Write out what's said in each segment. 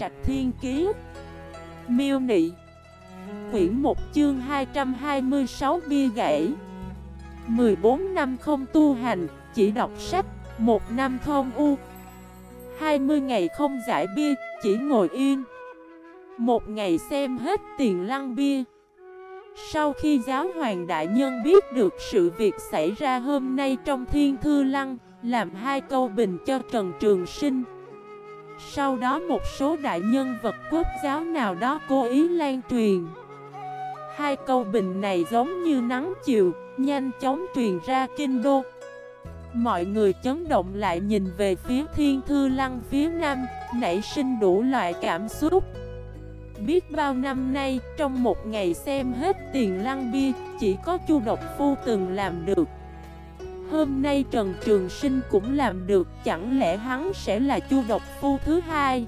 Trạch Thiên Kiế Miêu Nị. Quyển 1 chương 226 bia gãy. 14 năm không tu hành, chỉ đọc sách, một năm không u. 20 ngày không giải bia, chỉ ngồi yên. Một ngày xem hết tiền lăng bia. Sau khi giáo hoàng đại nhân biết được sự việc xảy ra hôm nay trong thiên thư lăng Làm hai câu bình cho Trần Trường Sinh. Sau đó một số đại nhân vật quốc giáo nào đó cố ý lan truyền. Hai câu bình này giống như nắng chiều, nhanh chóng truyền ra kinh đô. Mọi người chấn động lại nhìn về phía thiên thư lăng phía nam, nảy sinh đủ loại cảm xúc. Biết bao năm nay, trong một ngày xem hết tiền lăng bia, chỉ có chu độc phu từng làm được. Hôm nay Trần Trường Sinh cũng làm được, chẳng lẽ hắn sẽ là chu độc phu thứ hai?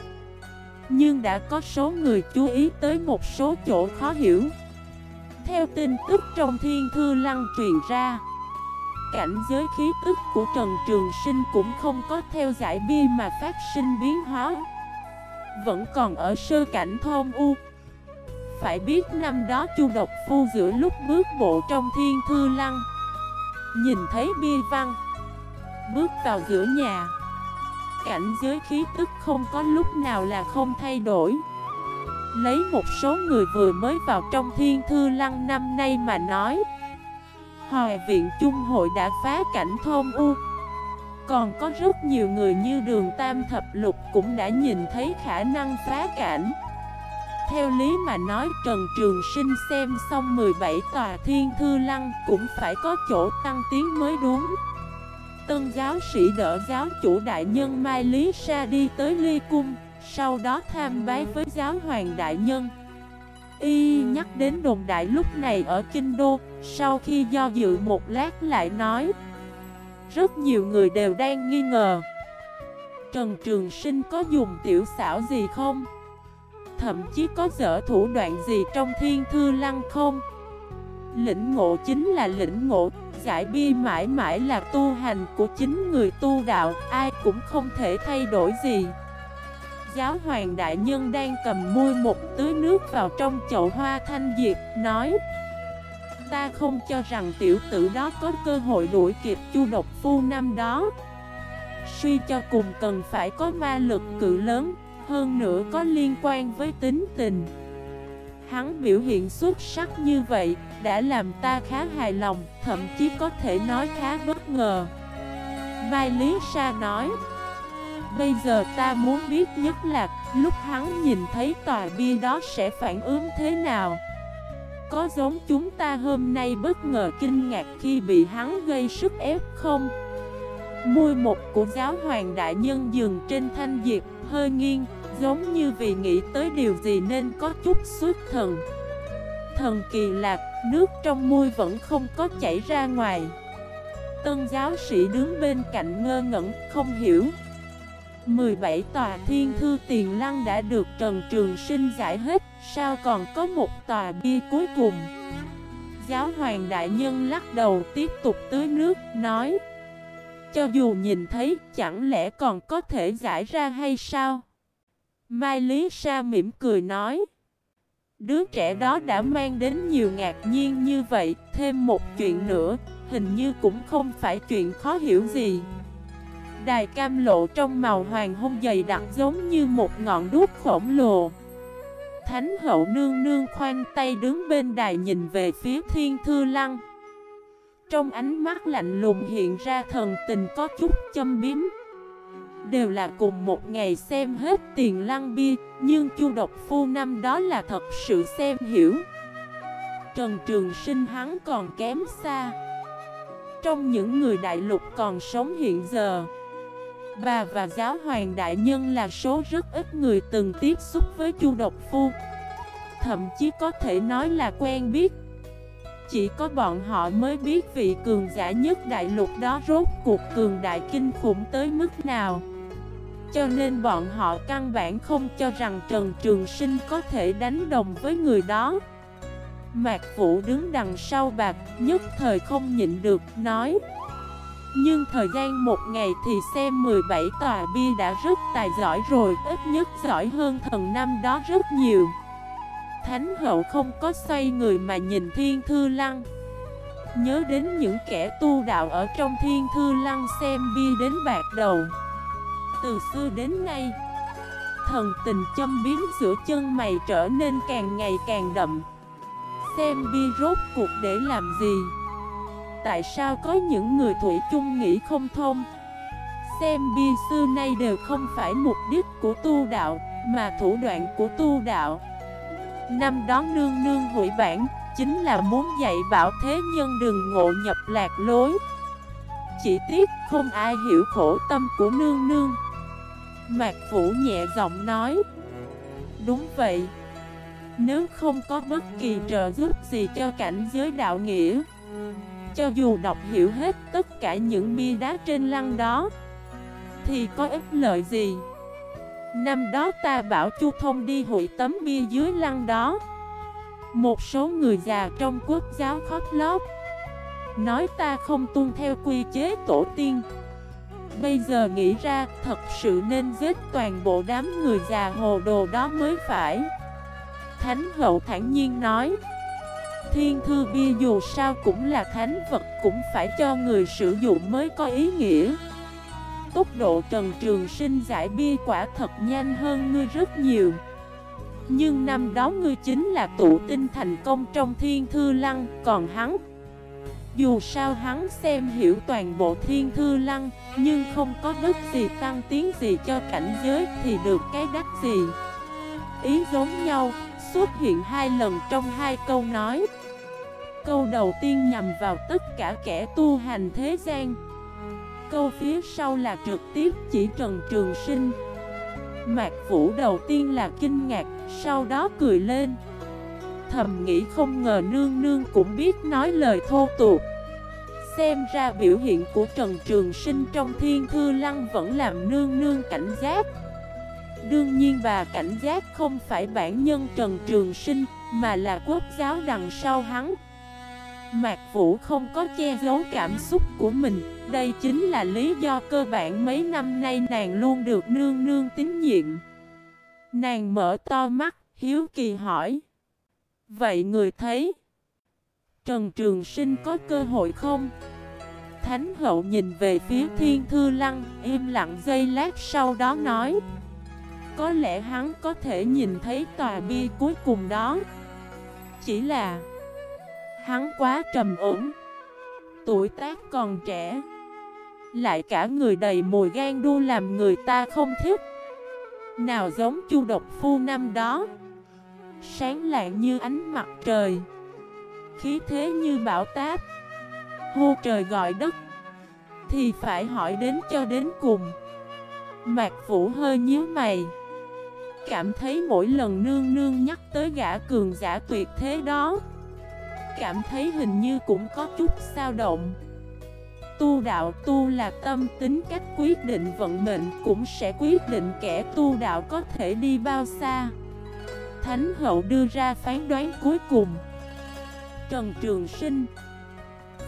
Nhưng đã có số người chú ý tới một số chỗ khó hiểu. Theo tin tức trong thiên thư lăng truyền ra Cảnh giới khí tức của Trần Trường Sinh cũng không có theo giải bia mà phát sinh biến hóa. Vẫn còn ở sơ cảnh thôn u. Phải biết năm đó Chu Độc Phu giữa lúc bước bộ trong thiên thư lăng Nhìn thấy bia văn Bước vào giữa nhà. Cảnh giới khí tức không có lúc nào là không thay đổi. Lấy một số người vừa mới vào trong thiên thư lăng năm nay mà nói. Hòa viện Trung hội đã phá cảnh thôn U. Còn có rất nhiều người như đường Tam Thập Lục cũng đã nhìn thấy khả năng phá cảnh. Theo lý mà nói, Trần Trường Sinh xem xong 17 tòa thiên thư lăng cũng phải có chỗ tăng tiến mới đúng. Tân giáo sĩ đỡ giáo chủ đại nhân Mai Lý Sa đi tới Ly Cung, Sau đó tham bái với giáo hoàng đại nhân. Y nhắc đến đồn đại lúc này ở Kinh Đô, Sau khi do dự một lát lại nói, Rất nhiều người đều đang nghi ngờ. Trần Trường Sinh có dùng tiểu xảo gì không? Thậm chí có dở thủ đoạn gì trong thiên thư lăng không? Lĩnh ngộ chính là lĩnh ngộ Giải bi mãi mãi là tu hành của chính người tu đạo Ai cũng không thể thay đổi gì Giáo hoàng đại nhân đang cầm môi một tưới nước vào trong chậu hoa thanh diệp, nói Ta không cho rằng tiểu tử đó có cơ hội đuổi kịp chu độc phu năm đó Suy cho cùng cần phải có ma lực cự lớn, hơn nữa có liên quan với tính tình. Hắn biểu hiện xuất sắc như vậy, đã làm ta khá hài lòng, thậm chí có thể nói khá bất ngờ. Mai Lý Sa nói Bây giờ ta muốn biết nhất là lúc hắn nhìn thấy tòa bia đó sẽ phản ứng thế nào. Có giống chúng ta hôm nay bất ngờ kinh ngạc khi bị hắn gây sức ép không? Môi một của giáo hoàng đại nhân dừng trên thanh diệp hơi nghiêng. Giống như vì nghĩ tới điều gì nên có chút xuất thần Thần kỳ lạc, nước trong môi vẫn không có chảy ra ngoài Tân giáo sĩ đứng bên cạnh ngơ ngẩn, không hiểu 17 tòa thiên thư tiền lăng đã được Trần Trường Sinh giải hết, sao còn có một tòa bia cuối cùng? Giáo hoàng đại nhân lắc đầu tiếp tục tưới nước, nói Cho dù nhìn thấy, chẳng lẽ còn có thể giải ra hay sao? Mai Lý Sa mỉm cười nói Đứa trẻ đó đã mang đến nhiều ngạc nhiên như vậy, thêm một chuyện nữa, hình như cũng không phải chuyện khó hiểu gì. Đài cam lộ trong màu hoàng hôn dày đặc giống như một ngọn đuốc khổng lồ. Thánh hậu nương nương khoanh tay đứng bên đài nhìn về phía thiên thư lăng. Trong ánh mắt lạnh lùng hiện ra thần tình có chút châm biếm. Đều là cùng một ngày xem hết tiền lăng bia, Nhưng chu độc phu năm đó là thật sự xem hiểu. Trần Trường Sinh hắn còn kém xa. Trong những người đại lục còn sống hiện giờ, Bà và giáo hoàng đại nhân là số rất ít người từng tiếp xúc với Chu Độc Phu. Thậm chí có thể nói là quen biết. Chỉ có bọn họ mới biết vị cường giả nhất đại lục đó rốt cuộc cường đại kinh khủng tới mức nào. Cho nên bọn họ căn bản không cho rằng Trần Trường Sinh có thể đánh đồng với người đó. Mạc Vũ đứng đằng sau bạc, nhất thời không nhịn được, nói Nhưng thời gian một ngày thì xem 17 tòa bia đã rất tài giỏi rồi Ít nhất giỏi hơn thần năm đó rất nhiều. Thánh hậu không có xoay người mà nhìn thiên thư lăng. Nhớ đến những kẻ tu đạo ở trong thiên thư lăng xem bia đến bạc đầu. Từ xưa đến nay. Thần tình châm biếm giữa chân mày trở nên càng ngày càng đậm. Xem bi rốt cuộc để làm gì? Tại sao có những người thủy chung nghĩ không thông? Xem bi xưa nay đều không phải mục đích của tu đạo, Mà thủ đoạn của tu đạo. Năm đó nương nương hủy bản, Chính là muốn dạy bảo thế nhân đừng ngộ nhập lạc lối. Chỉ tiếc không ai hiểu khổ tâm của nương nương. Mạc Vũ nhẹ giọng nói. Đúng vậy. Nếu không có bất kỳ trợ giúp gì cho cảnh giới đạo nghĩa, Cho dù đọc hiểu hết tất cả những bia đá trên lăng đó, Thì có ích lợi gì? Năm đó ta bảo Chu Thông đi hủy tấm bia dưới lăng đó. Một số người già trong quốc giáo khóc lóc Nói ta không tuân theo quy chế tổ tiên. Bây giờ nghĩ ra, thật sự nên giết toàn bộ đám người già hồ đồ đó mới phải. Thánh hậu thản nhiên nói, Thiên thư bia dù sao cũng là thánh vật cũng phải cho người sử dụng mới có ý nghĩa. Tốc độ Trần Trường Sinh giải bia quả thật nhanh hơn ngươi rất nhiều. Nhưng năm đó ngươi chính là tụ tinh thành công trong thiên thư lăng, Còn hắn dù sao hắn xem hiểu toàn bộ thiên thư lăng, Nhưng không có đất gì tăng tiến gì cho cảnh giới Thì được cái đắc gì. Ý giống nhau, Xuất hiện hai lần trong hai câu nói. Câu đầu tiên nhằm vào tất cả kẻ tu hành thế gian. Câu phía sau là trực tiếp chỉ Trần Trường Sinh. Mạc Vũ đầu tiên là kinh ngạc, Sau đó cười lên. Thầm nghĩ không ngờ nương nương cũng biết nói lời thô tục. Xem ra biểu hiện của Trần Trường Sinh trong thiên thư lăng vẫn làm nương nương cảnh giác. Đương nhiên bà cảnh giác không phải bản nhân Trần Trường Sinh Mà là quốc giáo đằng sau hắn. Mạc Vũ không có che giấu cảm xúc của mình Đây chính là lý do cơ bản mấy năm nay nàng luôn được nương nương tín nhiệm. Nàng mở to mắt, hiếu kỳ hỏi Vậy người thấy Trần Trường Sinh có cơ hội không? Thánh hậu nhìn về phía thiên thư lăng, im lặng giây lát sau đó nói Có lẽ hắn có thể nhìn thấy tòa bia cuối cùng đó. Chỉ là Hắn quá trầm ổn Tuổi tác còn trẻ Lại cả người đầy mùi gan đu làm người ta không thích. Nào giống chu độc phu năm đó. Sáng lạng như ánh mặt trời. Khí thế như bão táp. Hô trời gọi đất. Thì phải hỏi đến cho đến cùng. Mạc Vũ hơi nhíu mày. Cảm thấy mỗi lần nương nương nhắc tới gã cường giả tuyệt thế đó, Cảm thấy hình như cũng có chút sao động. Tu đạo tu là tâm tính cách quyết định vận mệnh Cũng sẽ quyết định kẻ tu đạo có thể đi bao xa. Thánh hậu đưa ra phán đoán cuối cùng. Trần Trường Sinh.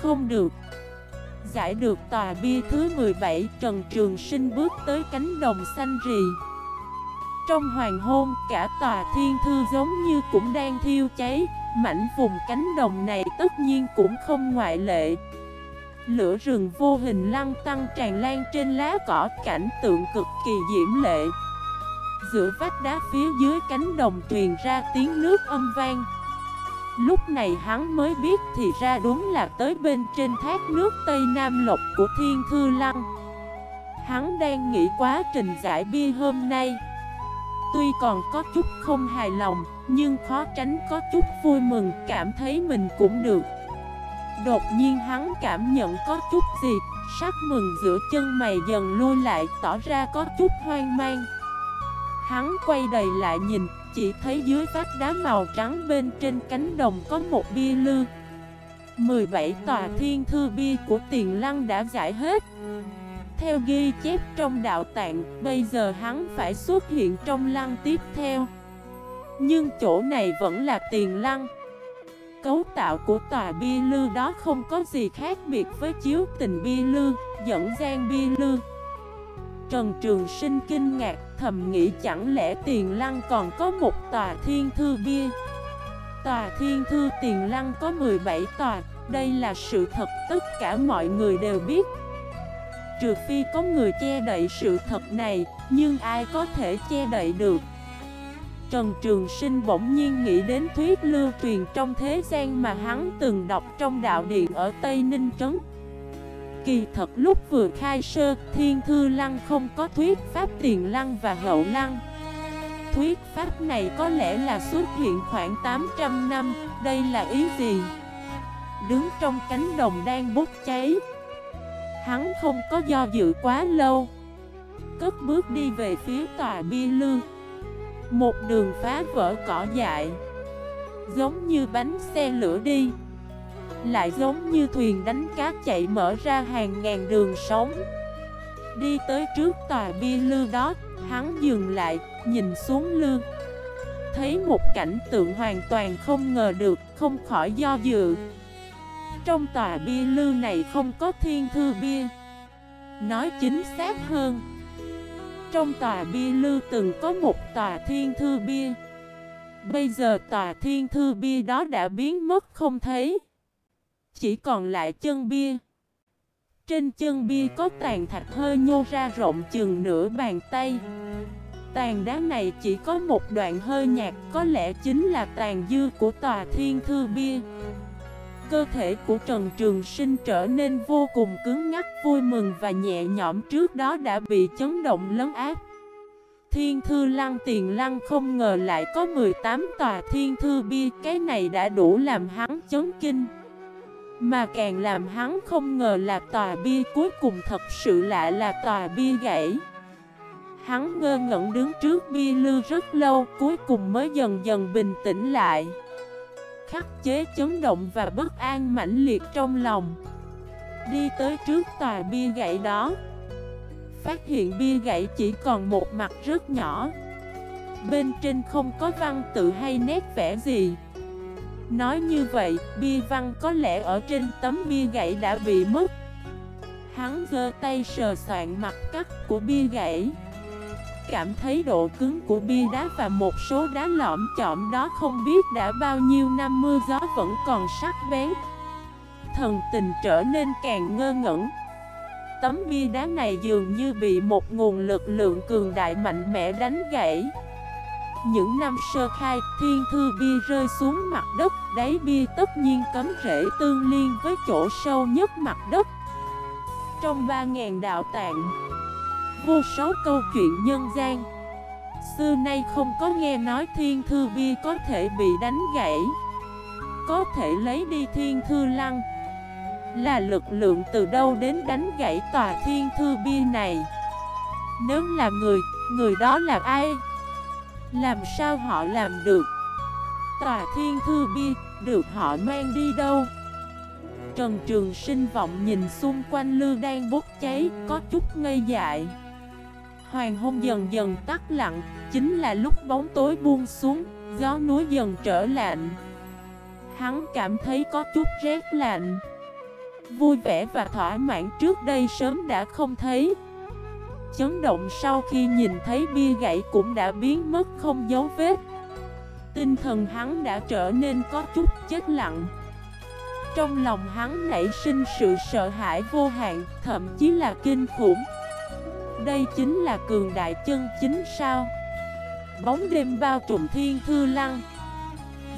Không được. Giải được tòa bia thứ 17 Trần Trường Sinh bước tới cánh đồng xanh rì. Trong hoàng hôn, cả tòa thiên thư giống như cũng đang thiêu cháy, Mảnh vùng cánh đồng này tất nhiên cũng không ngoại lệ. Lửa rừng vô hình lăng tăng tràn lan trên lá cỏ, cảnh tượng cực kỳ diễm lệ. Giữa vách đá phía dưới cánh đồng truyền ra tiếng nước âm vang. Lúc này hắn mới biết thì ra đúng là tới bên trên thác nước Tây Nam Lộc của Thiên Thư Lăng. Hắn đang nghĩ quá trình giải bia hôm nay. Tuy còn có chút không hài lòng, Nhưng khó tránh có chút vui mừng, Cảm thấy mình cũng được. Đột nhiên hắn cảm nhận có chút gì, Sắc mừng giữa chân mày dần lui lại, Tỏ ra có chút hoang mang. Hắn quay đầy lại nhìn, chỉ thấy dưới vách đá màu trắng bên trên cánh đồng có một bia lư. 17 tòa thiên thư bia của tiền lăng đã giải hết. Theo ghi chép trong đạo tạng, Bây giờ hắn phải xuất hiện trong lăng tiếp theo. Nhưng chỗ này vẫn là tiền lăng. Cấu tạo của tòa bia lư đó không có gì khác biệt với chiếu tình bia lư, dẫn gian bia lư. Trần Trường Sinh kinh ngạc, thầm nghĩ chẳng lẽ tiền lăng còn có một tòa thiên thư bia? Tòa thiên thư tiền lăng có 17 tòa, Đây là sự thật, tất cả mọi người đều biết. Trừ phi có người che đậy sự thật này, Nhưng ai có thể che đậy được? Trần Trường Sinh bỗng nhiên nghĩ đến thuyết lưu truyền trong thế gian mà hắn từng đọc trong đạo điện ở Tây Ninh Trấn. Kỳ thật lúc vừa khai sơ, Thiên Thư Lăng không có thuyết pháp tiền lăng và hậu lăng. Thuyết pháp này có lẽ là xuất hiện khoảng 800 năm, đây là ý gì? Đứng trong cánh đồng đang bốc cháy. Hắn không có do dự quá lâu. Cất bước đi về phía tòa bia lương Một đường phá vỡ cỏ dại. Giống như bánh xe lửa đi. Lại giống như thuyền đánh cá chạy mở ra hàng ngàn đường sống. Đi tới trước tòa bia lư đó Hắn dừng lại, nhìn xuống lư. Thấy một cảnh tượng hoàn toàn không ngờ được, không khỏi do dự. Trong tòa bia lư này không có thiên thư bia. Nói chính xác hơn Trong tòa bia lư từng có một tòa thiên thư bia. Bây giờ tòa thiên thư bia đó đã biến mất không thấy. Chỉ còn lại chân bia. Trên chân bia có tàn thạch hơi nhô ra rộng chừng nửa bàn tay. Tàn đá này chỉ có một đoạn hơi nhạt, Có lẽ chính là tàn dư của tòa thiên thư bia. Cơ thể của Trần Trường Sinh trở nên vô cùng cứng ngắc, vui mừng và nhẹ nhõm trước đó đã bị chấn động lớn áp Thiên thư lăng tiền lăng không ngờ lại có 18 tòa thiên thư bia, Cái này đã đủ làm hắn chấn kinh. Mà càng làm hắn không ngờ là tòa bia cuối cùng thật sự lạ là tòa bia gãy. Hắn ngơ ngẩn đứng trước bia lư rất lâu, Cuối cùng mới dần dần bình tĩnh lại. Khắc chế chấn động và bất an mãnh liệt trong lòng. Đi tới trước tòa bia gãy đó. Phát hiện bia gãy chỉ còn một mặt rất nhỏ. Bên trên không có văn tự hay nét vẽ gì. Nói như vậy, bia văn có lẽ ở trên tấm bia gãy đã bị mất. Hắn giơ tay sờ soạn mặt cắt của bia gãy. Cảm thấy độ cứng của bia đá và một số đá lõm chọm đó không biết đã bao nhiêu năm mưa gió vẫn còn sắc bén. Thần tình trở nên càng ngơ ngẩn. Tấm bia đá này dường như bị một nguồn lực lượng cường đại mạnh mẽ đánh gãy. Những năm sơ khai, thiên thư bia rơi xuống mặt đất. Đáy bia tất nhiên cấm rễ tương liên với chỗ sâu nhất mặt đất. Trong 3.000 đạo tạng Vô số câu chuyện nhân gian. Xưa nay không có nghe nói thiên thư bia có thể bị đánh gãy Có thể lấy đi thiên thư lăng. Là lực lượng từ đâu đến đánh gãy tòa thiên thư bia này? Nếu là người, người đó là ai? Làm sao họ làm được? Tòa thiên thư bia, được họ mang đi đâu? Trần Trường sinh vọng nhìn xung quanh lư đang bốc cháy, có chút ngây dại Hoàng hôn dần dần tắt lặng, chính là lúc bóng tối buông xuống, gió núi dần trở lạnh. Hắn cảm thấy có chút rét lạnh. Vui vẻ và thỏa mãn trước đây sớm đã không thấy. Chấn động sau khi nhìn thấy bia gãy cũng đã biến mất không dấu vết. Tinh thần hắn đã trở nên có chút chết lặng. Trong lòng hắn nảy sinh sự sợ hãi vô hạn, thậm chí là kinh khủng. Đây chính là cường đại chân chính sao Bóng đêm bao trùm thiên thư lăng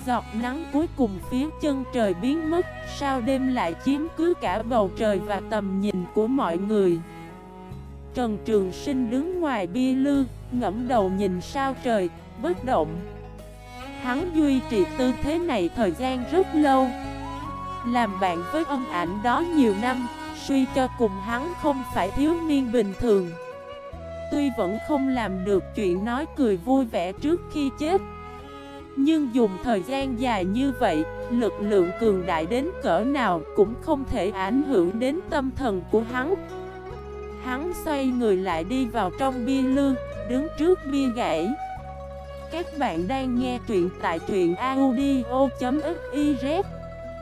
Giọt nắng cuối cùng phía chân trời biến mất Sao đêm lại chiếm cứ cả bầu trời và tầm nhìn của mọi người Trần Trường Sinh đứng ngoài bia lư Ngẫm đầu nhìn sao trời, bất động. Hắn duy trì tư thế này thời gian rất lâu. Làm bạn với âm ảnh đó nhiều năm Suy cho cùng hắn không phải thiếu niên bình thường. Tuy vẫn không làm được chuyện nói cười vui vẻ trước khi chết Nhưng dùng thời gian dài như vậy Lực lượng cường đại đến cỡ nào Cũng không thể ảnh hưởng đến tâm thần của hắn. Hắn xoay người lại đi vào trong bia lư, Đứng trước bia gãy. Các bạn đang nghe truyện tại truyện audio.fif